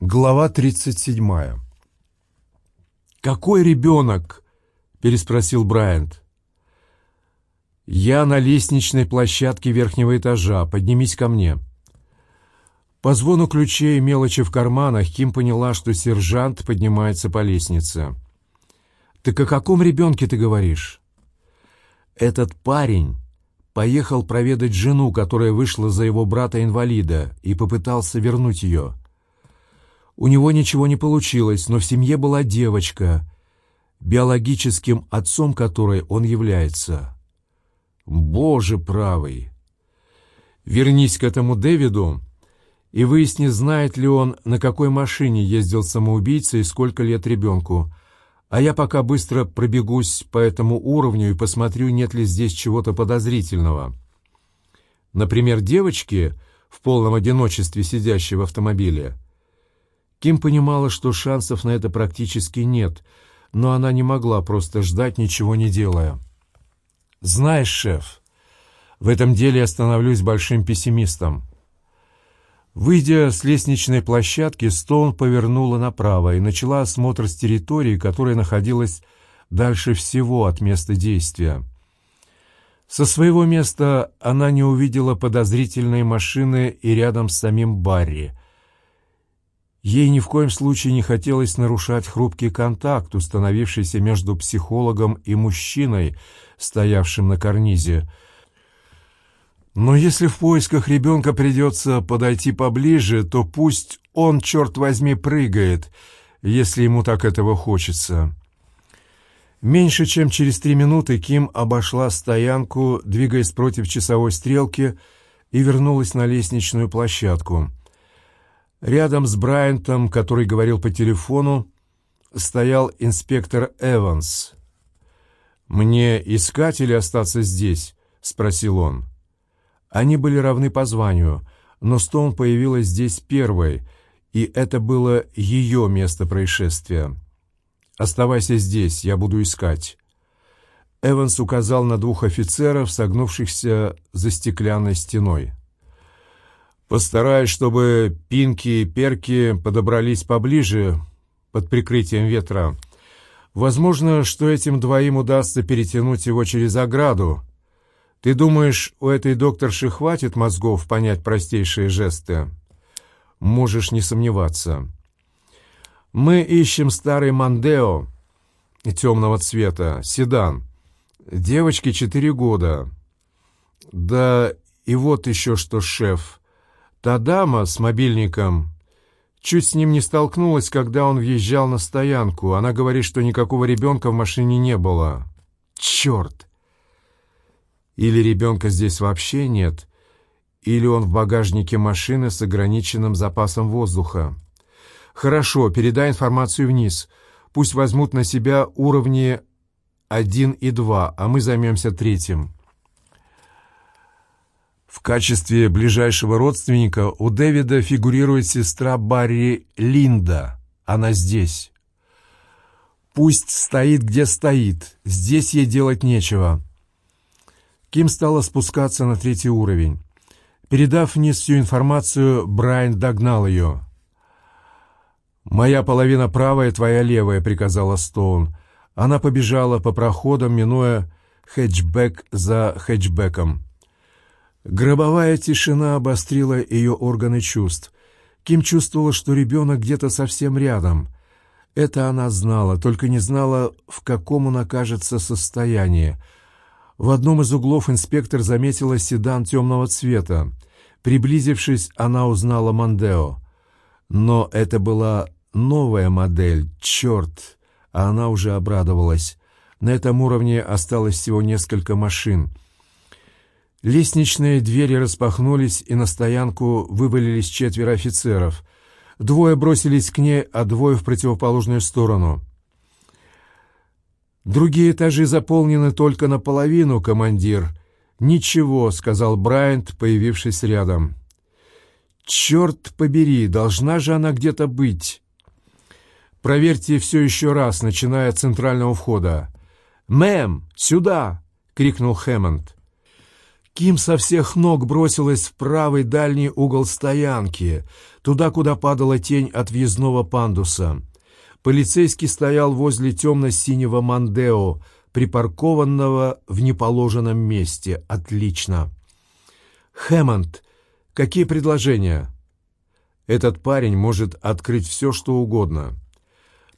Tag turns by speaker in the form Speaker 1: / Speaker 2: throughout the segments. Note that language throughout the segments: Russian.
Speaker 1: Глава 37. «Какой ребенок?» — переспросил Брайант. «Я на лестничной площадке верхнего этажа. Поднимись ко мне». По звону ключей и мелочи в карманах Ким поняла, что сержант поднимается по лестнице. «Так о каком ребенке ты говоришь?» «Этот парень поехал проведать жену, которая вышла за его брата-инвалида, и попытался вернуть ее». У него ничего не получилось, но в семье была девочка, биологическим отцом которой он является. Боже правый! Вернись к этому Дэвиду и выясни, знает ли он, на какой машине ездил самоубийца и сколько лет ребенку. А я пока быстро пробегусь по этому уровню и посмотрю, нет ли здесь чего-то подозрительного. Например, девочки в полном одиночестве, сидящие в автомобиле — Ким понимала, что шансов на это практически нет, но она не могла просто ждать, ничего не делая. «Знаешь, шеф, в этом деле я становлюсь большим пессимистом». Выйдя с лестничной площадки, Стоун повернула направо и начала осмотр с территории, которая находилась дальше всего от места действия. Со своего места она не увидела подозрительные машины и рядом с самим Барри — Ей ни в коем случае не хотелось нарушать хрупкий контакт, установившийся между психологом и мужчиной, стоявшим на карнизе. Но если в поисках ребенка придется подойти поближе, то пусть он, черт возьми, прыгает, если ему так этого хочется. Меньше чем через три минуты Ким обошла стоянку, двигаясь против часовой стрелки, и вернулась на лестничную площадку. Рядом с Брайантом, который говорил по телефону, стоял инспектор Эванс. «Мне искать или остаться здесь?» — спросил он. Они были равны по званию, но Стоун появилась здесь первой, и это было ее место происшествия. «Оставайся здесь, я буду искать». Эванс указал на двух офицеров, согнувшихся за стеклянной стеной. Постараюсь, чтобы Пинки и Перки подобрались поближе под прикрытием ветра. Возможно, что этим двоим удастся перетянуть его через ограду. Ты думаешь, у этой докторши хватит мозгов понять простейшие жесты? Можешь не сомневаться. Мы ищем старый Мандео темного цвета, седан. Девочке четыре года. Да и вот еще что, шеф. Та дама с мобильником чуть с ним не столкнулась, когда он въезжал на стоянку. Она говорит, что никакого ребенка в машине не было. Черт! Или ребенка здесь вообще нет, или он в багажнике машины с ограниченным запасом воздуха. Хорошо, передай информацию вниз. Пусть возьмут на себя уровни 1 и 2, а мы займемся третьим. В качестве ближайшего родственника у Дэвида фигурирует сестра Барри Линда. Она здесь. Пусть стоит, где стоит. Здесь ей делать нечего. Ким стала спускаться на третий уровень. Передав вниз всю информацию, Брайан догнал ее. «Моя половина правая, твоя левая», — приказала Стоун. Она побежала по проходам, минуя хэтчбэк за хэтчбэком. Гробовая тишина обострила ее органы чувств. Ким чувствовала, что ребенок где-то совсем рядом. Это она знала, только не знала, в каком он окажется состоянии. В одном из углов инспектор заметила седан темного цвета. Приблизившись, она узнала Мандео. Но это была новая модель, черт! А она уже обрадовалась. На этом уровне осталось всего несколько машин — Лестничные двери распахнулись, и на стоянку вывалились четверо офицеров. Двое бросились к ней, а двое в противоположную сторону. «Другие этажи заполнены только наполовину, командир». «Ничего», — сказал Брайант, появившись рядом. «Черт побери, должна же она где-то быть». «Проверьте все еще раз, начиная от центрального входа». «Мэм, сюда!» — крикнул Хэммонд. Ким со всех ног бросилась в правый дальний угол стоянки, туда, куда падала тень от въездного пандуса. Полицейский стоял возле темно-синего Мандео, припаркованного в неположенном месте. Отлично. «Хэммонд, какие предложения?» «Этот парень может открыть все, что угодно».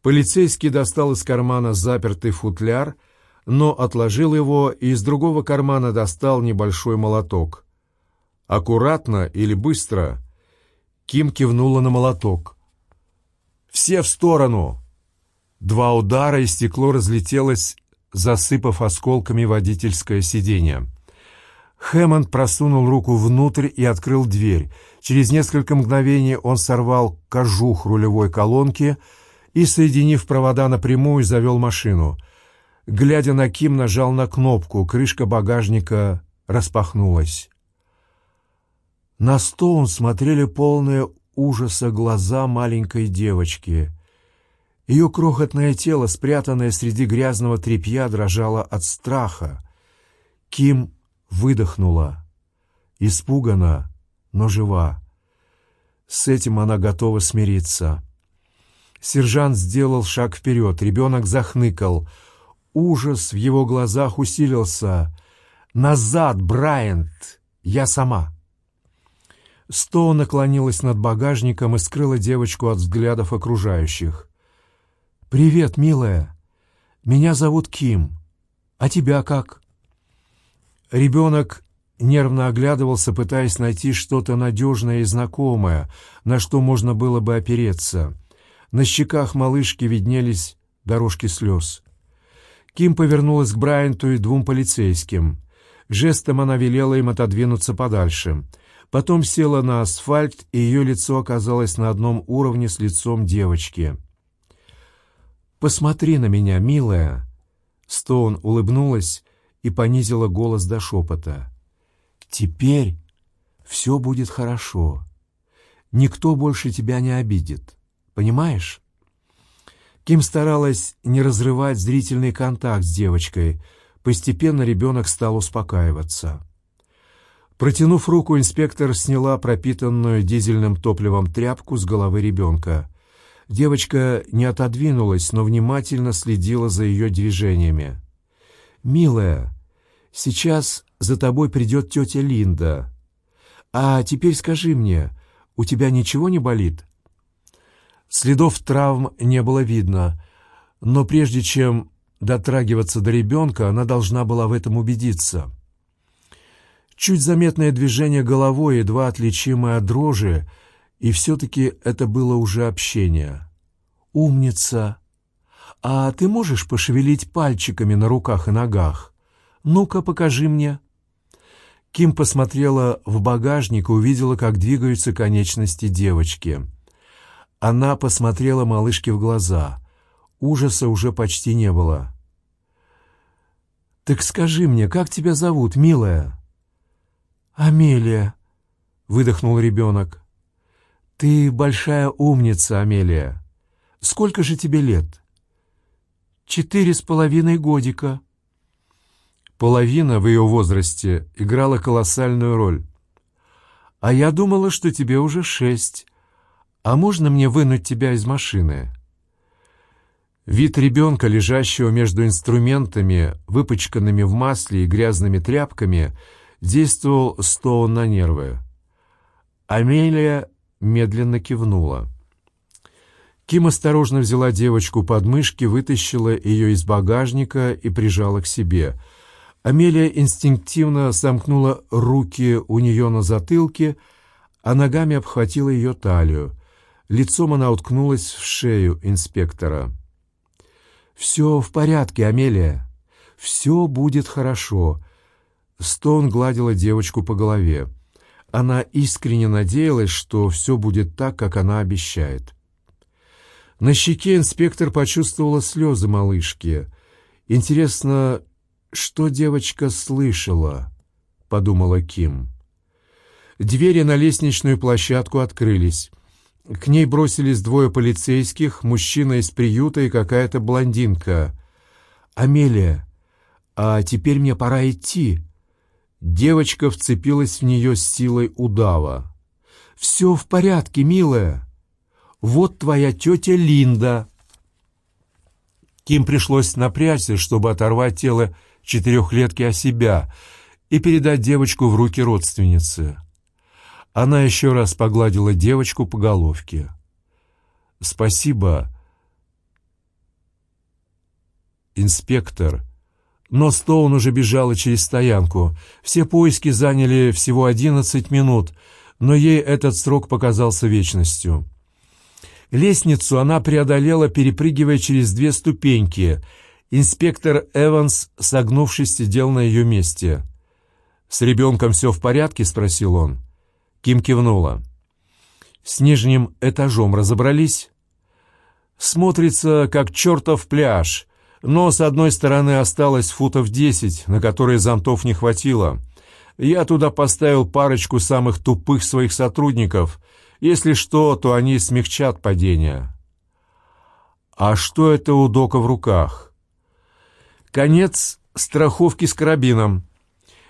Speaker 1: Полицейский достал из кармана запертый футляр — но отложил его и из другого кармана достал небольшой молоток. «Аккуратно или быстро?» Ким кивнула на молоток. «Все в сторону!» Два удара, и стекло разлетелось, засыпав осколками водительское сиденье. Хэммонд просунул руку внутрь и открыл дверь. Через несколько мгновений он сорвал кожух рулевой колонки и, соединив провода напрямую, завел машину. Глядя на Ким, нажал на кнопку, крышка багажника распахнулась. На Стоун смотрели полные ужаса глаза маленькой девочки. Ее крохотное тело, спрятанное среди грязного тряпья, дрожало от страха. Ким выдохнула. Испугана, но жива. С этим она готова смириться. Сержант сделал шаг вперед, ребенок захныкал — Ужас в его глазах усилился. «Назад, Брайант! Я сама!» Стоу наклонилась над багажником и скрыла девочку от взглядов окружающих. «Привет, милая. Меня зовут Ким. А тебя как?» Ребенок нервно оглядывался, пытаясь найти что-то надежное и знакомое, на что можно было бы опереться. На щеках малышки виднелись дорожки слез. Ким повернулась к Брайанту и двум полицейским. Жестом она велела им отодвинуться подальше. Потом села на асфальт, и ее лицо оказалось на одном уровне с лицом девочки. «Посмотри на меня, милая!» Стоун улыбнулась и понизила голос до шепота. «Теперь все будет хорошо. Никто больше тебя не обидит. Понимаешь?» Ким старалась не разрывать зрительный контакт с девочкой. Постепенно ребенок стал успокаиваться. Протянув руку, инспектор сняла пропитанную дизельным топливом тряпку с головы ребенка. Девочка не отодвинулась, но внимательно следила за ее движениями. «Милая, сейчас за тобой придет тетя Линда. А теперь скажи мне, у тебя ничего не болит?» Следов травм не было видно, но прежде чем дотрагиваться до ребенка, она должна была в этом убедиться. Чуть заметное движение головой, едва отличимое от дрожи, и все-таки это было уже общение. «Умница! А ты можешь пошевелить пальчиками на руках и ногах? Ну-ка, покажи мне!» Ким посмотрела в багажник и увидела, как двигаются конечности девочки. Она посмотрела малышке в глаза. Ужаса уже почти не было. «Так скажи мне, как тебя зовут, милая?» «Амелия», — выдохнул ребенок. «Ты большая умница, Амелия. Сколько же тебе лет?» «Четыре с половиной годика». Половина в ее возрасте играла колоссальную роль. «А я думала, что тебе уже шесть», «А можно мне вынуть тебя из машины?» Вид ребенка, лежащего между инструментами, выпачканными в масле и грязными тряпками, действовал Стоун на нервы. Амелия медленно кивнула. Ким осторожно взяла девочку под мышки, вытащила ее из багажника и прижала к себе. Амелия инстинктивно сомкнула руки у нее на затылке, а ногами обхватила ее талию. Лицом она уткнулась в шею инспектора. «Все в порядке, Амелия. Все будет хорошо». Стоун гладила девочку по голове. Она искренне надеялась, что все будет так, как она обещает. На щеке инспектор почувствовала слезы малышки. «Интересно, что девочка слышала?» — подумала Ким. Двери на лестничную площадку открылись. К ней бросились двое полицейских, мужчина из приюта и какая-то блондинка. «Амелия, а теперь мне пора идти». Девочка вцепилась в нее с силой удава. «Все в порядке, милая. Вот твоя тетя Линда». Ким пришлось напрячься, чтобы оторвать тело четырехлетки от себя и передать девочку в руки родственницы. Она еще раз погладила девочку по головке. «Спасибо, инспектор». Но Стоун уже бежала через стоянку. Все поиски заняли всего одиннадцать минут, но ей этот срок показался вечностью. Лестницу она преодолела, перепрыгивая через две ступеньки. Инспектор Эванс, согнувшись, сидел на ее месте. «С ребенком все в порядке?» — спросил он. Ким кивнула. «С нижним этажом разобрались?» «Смотрится, как чертов пляж, но с одной стороны осталось футов десять, на которые зонтов не хватило. Я туда поставил парочку самых тупых своих сотрудников. Если что, то они смягчат падение». «А что это у Дока в руках?» «Конец страховки с карабином.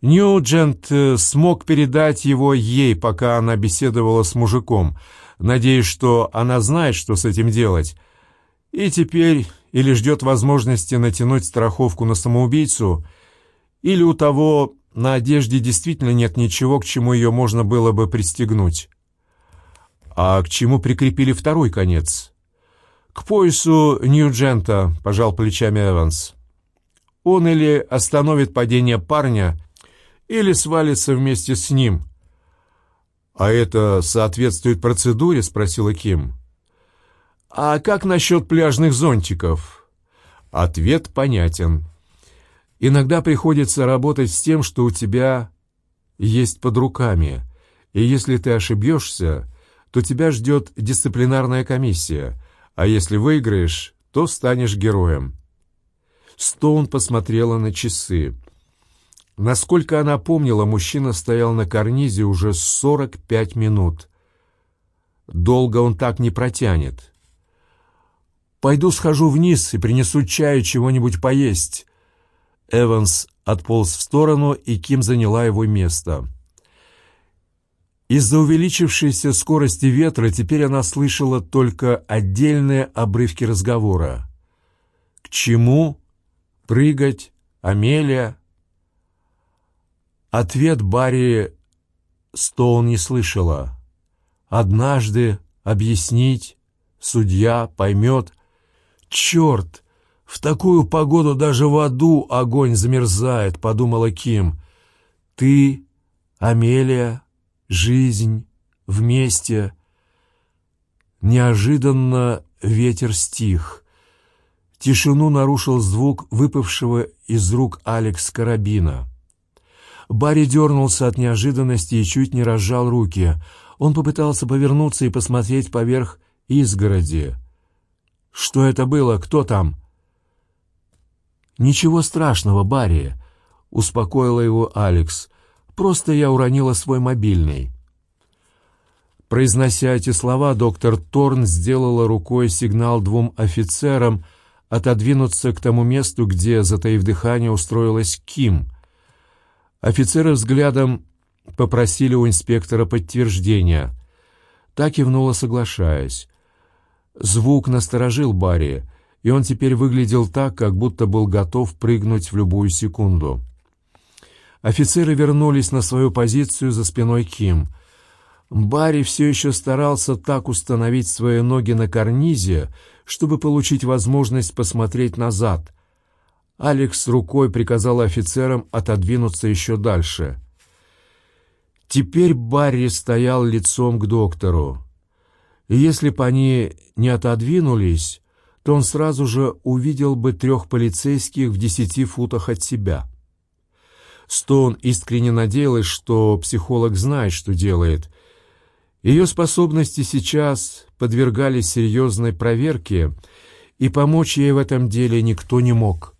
Speaker 1: Ньюджент э, смог передать его ей, пока она беседовала с мужиком, надеясь, что она знает, что с этим делать, и теперь или ждет возможности натянуть страховку на самоубийцу, или у того на одежде действительно нет ничего, к чему ее можно было бы пристегнуть. А к чему прикрепили второй конец? К поясу Ньюджента, пожал плечами Эванс. Он или остановит падение парня, или свалится вместе с ним. «А это соответствует процедуре?» — спросила Ким. «А как насчет пляжных зонтиков?» Ответ понятен. Иногда приходится работать с тем, что у тебя есть под руками, и если ты ошибешься, то тебя ждет дисциплинарная комиссия, а если выиграешь, то станешь героем. Стоун посмотрела на часы. Насколько она помнила, мужчина стоял на карнизе уже 45 минут. Долго он так не протянет. «Пойду схожу вниз и принесу чаю чего-нибудь поесть». Эванс отполз в сторону, и Ким заняла его место. Из-за увеличившейся скорости ветра теперь она слышала только отдельные обрывки разговора. «К чему? Прыгать? Амелия?» Ответ Барри Стоун не слышала. «Однажды объяснить, судья поймет. Черт, в такую погоду даже в аду огонь замерзает», — подумала Ким. «Ты, Амелия, жизнь, вместе». Неожиданно ветер стих. Тишину нарушил звук выпавшего из рук Алекс карабина. Барри дернулся от неожиданности и чуть не разжал руки. Он попытался повернуться и посмотреть поверх изгороди. «Что это было? Кто там?» «Ничего страшного, Барри», — успокоила его Алекс. «Просто я уронила свой мобильный». Произнося эти слова, доктор Торн сделала рукой сигнал двум офицерам отодвинуться к тому месту, где, затаив дыхание, устроилась Ким — Офицеры взглядом попросили у инспектора подтверждения. Так кивнула, соглашаясь. Звук насторожил Барри, и он теперь выглядел так, как будто был готов прыгнуть в любую секунду. Офицеры вернулись на свою позицию за спиной Ким. Барри все еще старался так установить свои ноги на карнизе, чтобы получить возможность посмотреть назад — Алекс рукой приказал офицерам отодвинуться еще дальше. Теперь Барри стоял лицом к доктору. И если бы они не отодвинулись, то он сразу же увидел бы трех полицейских в десяти футах от себя. Стоун искренне надеялась, что психолог знает, что делает. Ее способности сейчас подвергались серьезной проверке, и помочь ей в этом деле никто не мог.